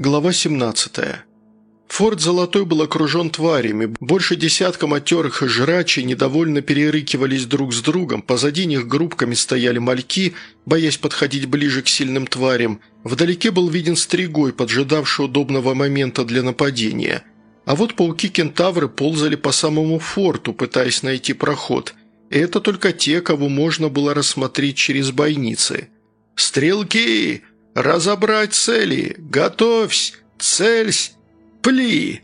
Глава 17. Форт Золотой был окружен тварями. Больше десятка матерых и жрачей недовольно перерыкивались друг с другом. Позади них группками стояли мальки, боясь подходить ближе к сильным тварям. Вдалеке был виден стригой, поджидавший удобного момента для нападения. А вот пауки-кентавры ползали по самому форту, пытаясь найти проход. И это только те, кого можно было рассмотреть через бойницы. «Стрелки!» «Разобрать цели! Готовься! Цельсь! Пли!»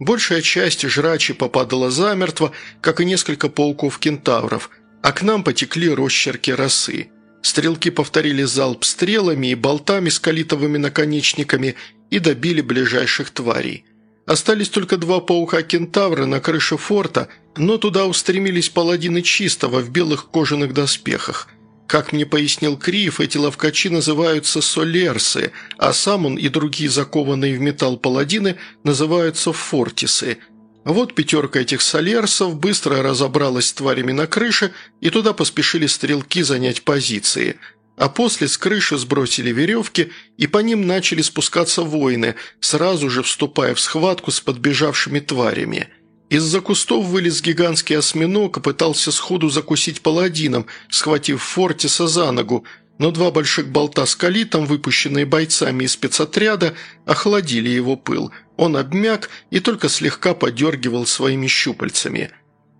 Большая часть жрачи попадала замертво, как и несколько пауков-кентавров, а к нам потекли росчерки росы. Стрелки повторили залп стрелами и болтами с калитовыми наконечниками и добили ближайших тварей. Остались только два паука-кентавра на крыше форта, но туда устремились паладины чистого в белых кожаных доспехах. Как мне пояснил Криев, эти ловкачи называются солерсы, а сам он и другие закованные в металл паладины называются фортисы. Вот пятерка этих солерсов быстро разобралась с тварями на крыше, и туда поспешили стрелки занять позиции. А после с крыши сбросили веревки, и по ним начали спускаться воины, сразу же вступая в схватку с подбежавшими тварями – из-за кустов вылез гигантский осьминог и пытался сходу закусить паладином, схватив Фортиса за ногу, но два больших болта с калитом, выпущенные бойцами из спецотряда, охладили его пыл. Он обмяк и только слегка подергивал своими щупальцами.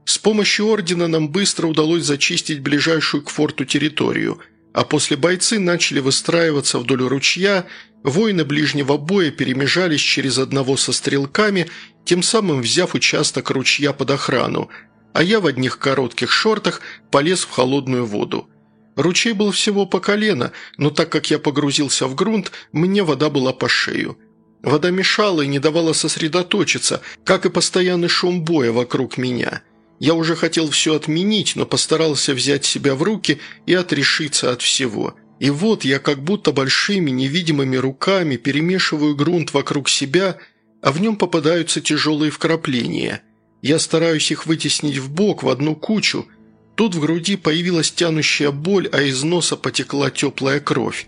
С помощью ордена нам быстро удалось зачистить ближайшую к форту территорию, а после бойцы начали выстраиваться вдоль ручья, воины ближнего боя перемежались через одного со стрелками тем самым взяв участок ручья под охрану, а я в одних коротких шортах полез в холодную воду. Ручей был всего по колено, но так как я погрузился в грунт, мне вода была по шею. Вода мешала и не давала сосредоточиться, как и постоянный шум боя вокруг меня. Я уже хотел все отменить, но постарался взять себя в руки и отрешиться от всего. И вот я как будто большими невидимыми руками перемешиваю грунт вокруг себя – а в нем попадаются тяжелые вкрапления. Я стараюсь их вытеснить в бок в одну кучу. Тут в груди появилась тянущая боль, а из носа потекла теплая кровь.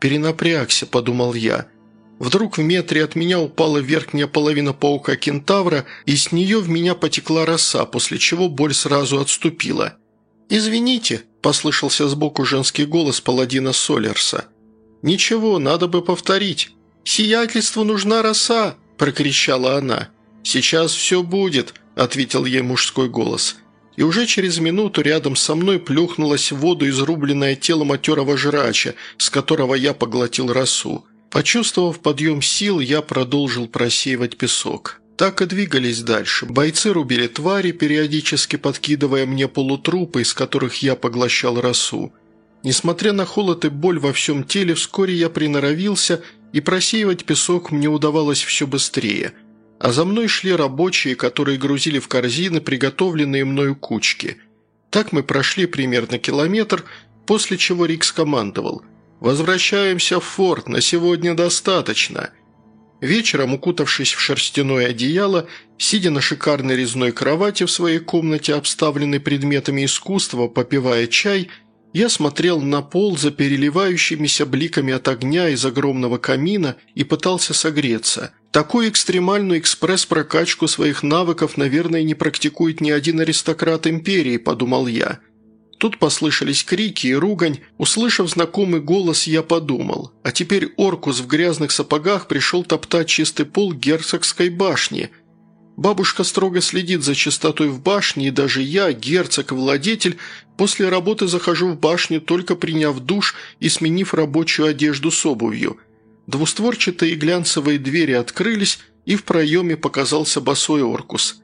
«Перенапрягся», – подумал я. Вдруг в метре от меня упала верхняя половина паука-кентавра, и с нее в меня потекла роса, после чего боль сразу отступила. «Извините», – послышался сбоку женский голос паладина Солерса. «Ничего, надо бы повторить. Сиятельству нужна роса!» прокричала она. «Сейчас все будет», – ответил ей мужской голос. И уже через минуту рядом со мной плюхнулось в воду изрубленное тело матерого жрача, с которого я поглотил росу. Почувствовав подъем сил, я продолжил просеивать песок. Так и двигались дальше. Бойцы рубили твари, периодически подкидывая мне полутрупы, из которых я поглощал росу. Несмотря на холод и боль во всем теле, вскоре я приноровился и просеивать песок мне удавалось все быстрее, а за мной шли рабочие, которые грузили в корзины приготовленные мною кучки. Так мы прошли примерно километр, после чего Рик скомандовал «Возвращаемся в форт, на сегодня достаточно». Вечером, укутавшись в шерстяное одеяло, сидя на шикарной резной кровати в своей комнате, обставленной предметами искусства, попивая чай – я смотрел на пол за переливающимися бликами от огня из огромного камина и пытался согреться. Такую экстремальную экспресс-прокачку своих навыков, наверное, не практикует ни один аристократ империи, подумал я. Тут послышались крики и ругань. Услышав знакомый голос, я подумал. А теперь Оркус в грязных сапогах пришел топтать чистый пол герцогской башни – Бабушка строго следит за чистотой в башне, и даже я, герцог владетель, после работы захожу в башню, только приняв душ и сменив рабочую одежду с обувью. Двустворчатые глянцевые двери открылись, и в проеме показался босой Оркус.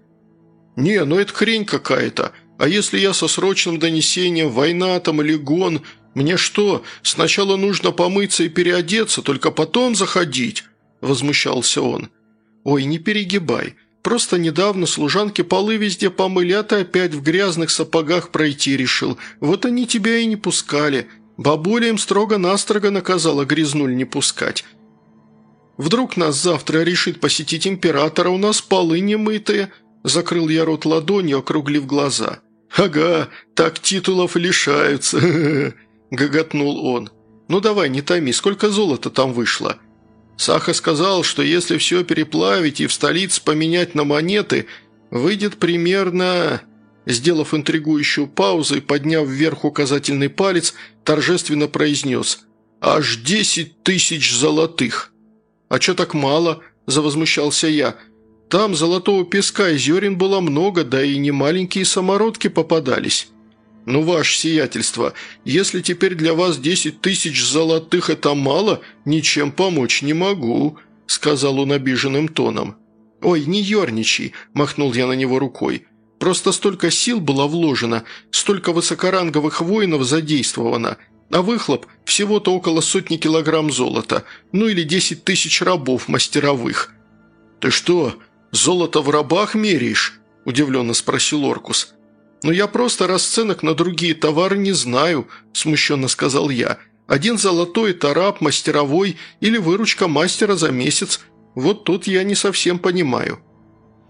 «Не, ну это хрень какая-то. А если я со срочным донесением, война там или гон, мне что, сначала нужно помыться и переодеться, только потом заходить?» – возмущался он. «Ой, не перегибай». Просто недавно служанки полы везде помыли, а ты опять в грязных сапогах пройти решил. Вот они тебя и не пускали. Бабуля им строго-настрого наказала грязнуль не пускать. Вдруг нас завтра решит посетить императора, у нас полы не мытые. Закрыл я рот ладонью, округлив глаза. «Ага, так титулов лишаются», – гоготнул он. «Ну давай, не томи, сколько золота там вышло?» Саха сказал, что если все переплавить и в столице поменять на монеты, выйдет примерно...» Сделав интригующую паузу и подняв вверх указательный палец, торжественно произнес «Аж десять тысяч золотых!» «А чё так мало?» – завозмущался я. «Там золотого песка и зерен было много, да и не маленькие самородки попадались». «Ну, ваше сиятельство, если теперь для вас десять тысяч золотых – это мало, ничем помочь не могу», – сказал он обиженным тоном. «Ой, не ерничай», – махнул я на него рукой. «Просто столько сил было вложено, столько высокоранговых воинов задействовано, а выхлоп – всего-то около сотни килограмм золота, ну или десять тысяч рабов мастеровых». «Ты что, золото в рабах меряешь?» – удивленно спросил Оркус. «Но я просто расценок на другие товары не знаю», – смущенно сказал я. «Один золотой – это раб, мастеровой или выручка мастера за месяц. Вот тут я не совсем понимаю».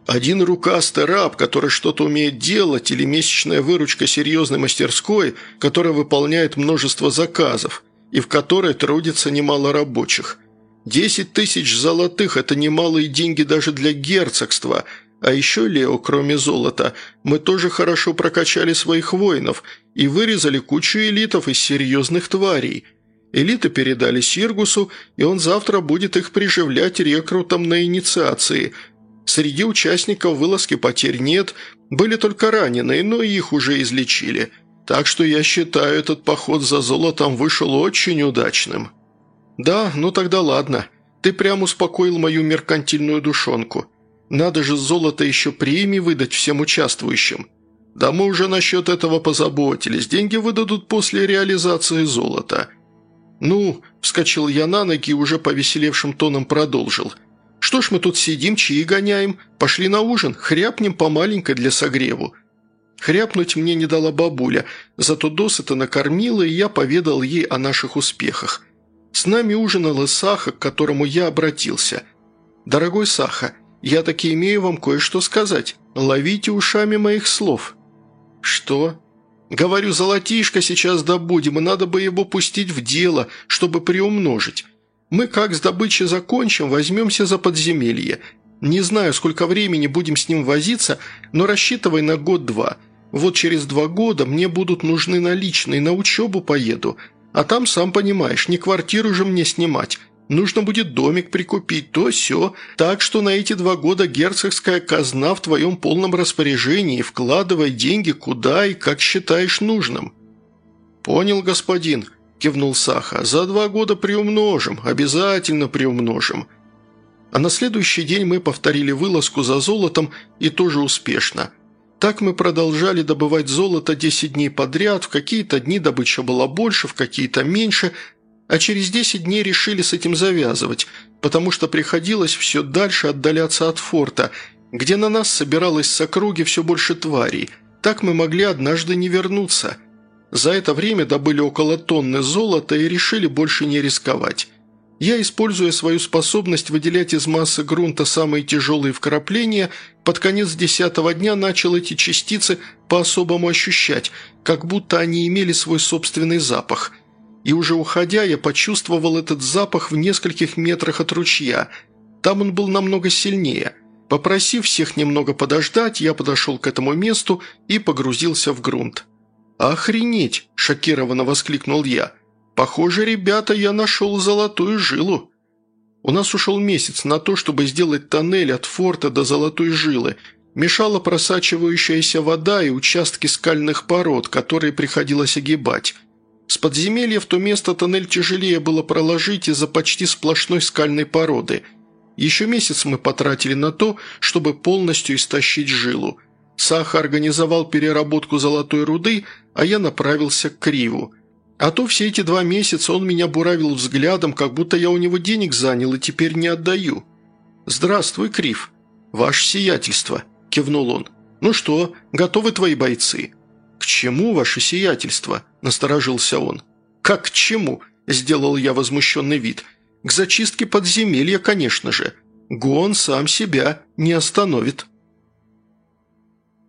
Один рукастый раб, который что-то умеет делать, или месячная выручка серьезной мастерской, которая выполняет множество заказов, и в которой трудится немало рабочих. Десять тысяч золотых – это немалые деньги даже для герцогства – а еще, Лео, кроме золота, мы тоже хорошо прокачали своих воинов и вырезали кучу элитов из серьезных тварей. Элиты передали Сиргусу, и он завтра будет их приживлять рекрутам на инициации. Среди участников вылазки потерь нет, были только раненые, но их уже излечили. Так что я считаю, этот поход за золотом вышел очень удачным. Да, ну тогда ладно. Ты прям успокоил мою меркантильную душонку. Надо же золото еще премии выдать всем участвующим. Да мы уже насчет этого позаботились. Деньги выдадут после реализации золота. Ну, вскочил я на ноги и уже повеселевшим тоном продолжил. Что ж мы тут сидим, чаи гоняем? Пошли на ужин, хряпнем по маленькой для согреву. Хряпнуть мне не дала бабуля, зато досыта накормила, и я поведал ей о наших успехах. С нами ужинал и Саха, к которому я обратился. «Дорогой Саха, я таки имею вам кое-что сказать. Ловите ушами моих слов». «Что?» «Говорю, золотишко сейчас добудем, и надо бы его пустить в дело, чтобы приумножить. Мы как с добычей закончим, возьмемся за подземелье. Не знаю, сколько времени будем с ним возиться, но рассчитывай на год-два. Вот через два года мне будут нужны наличные, на учебу поеду. А там, сам понимаешь, не квартиру же мне снимать, Нужно будет домик прикупить, то все. Так что на эти два года герцогская казна в твоем полном распоряжении. Вкладывай деньги куда и как считаешь нужным». «Понял, господин», – кивнул Саха. «За два года приумножим, обязательно приумножим». А на следующий день мы повторили вылазку за золотом и тоже успешно. Так мы продолжали добывать золото 10 дней подряд, в какие-то дни добыча была больше, в какие-то меньше – а через 10 дней решили с этим завязывать, потому что приходилось все дальше отдаляться от форта, где на нас собиралось с округи все больше тварей. Так мы могли однажды не вернуться. За это время добыли около тонны золота и решили больше не рисковать. Я, используя свою способность выделять из массы грунта самые тяжелые вкрапления, под конец десятого дня начал эти частицы по-особому ощущать, как будто они имели свой собственный запах – и уже уходя я почувствовал этот запах в нескольких метрах от ручья. Там он был намного сильнее. Попросив всех немного подождать, я подошел к этому месту и погрузился в грунт. «Охренеть!» – шокированно воскликнул я. «Похоже, ребята, я нашел золотую жилу». У нас ушел месяц на то, чтобы сделать тоннель от форта до золотой жилы. Мешала просачивающаяся вода и участки скальных пород, которые приходилось огибать. С подземелья в то место тоннель тяжелее было проложить из-за почти сплошной скальной породы. Еще месяц мы потратили на то, чтобы полностью истощить жилу. Саха организовал переработку золотой руды, а я направился к Криву. А то все эти два месяца он меня буравил взглядом, как будто я у него денег занял и теперь не отдаю. «Здравствуй, Крив». «Ваше сиятельство», – кивнул он. «Ну что, готовы твои бойцы?» «К чему ваше сиятельство?» – насторожился он. «Как к чему?» – сделал я возмущенный вид. «К зачистке подземелья, конечно же. Гон сам себя не остановит».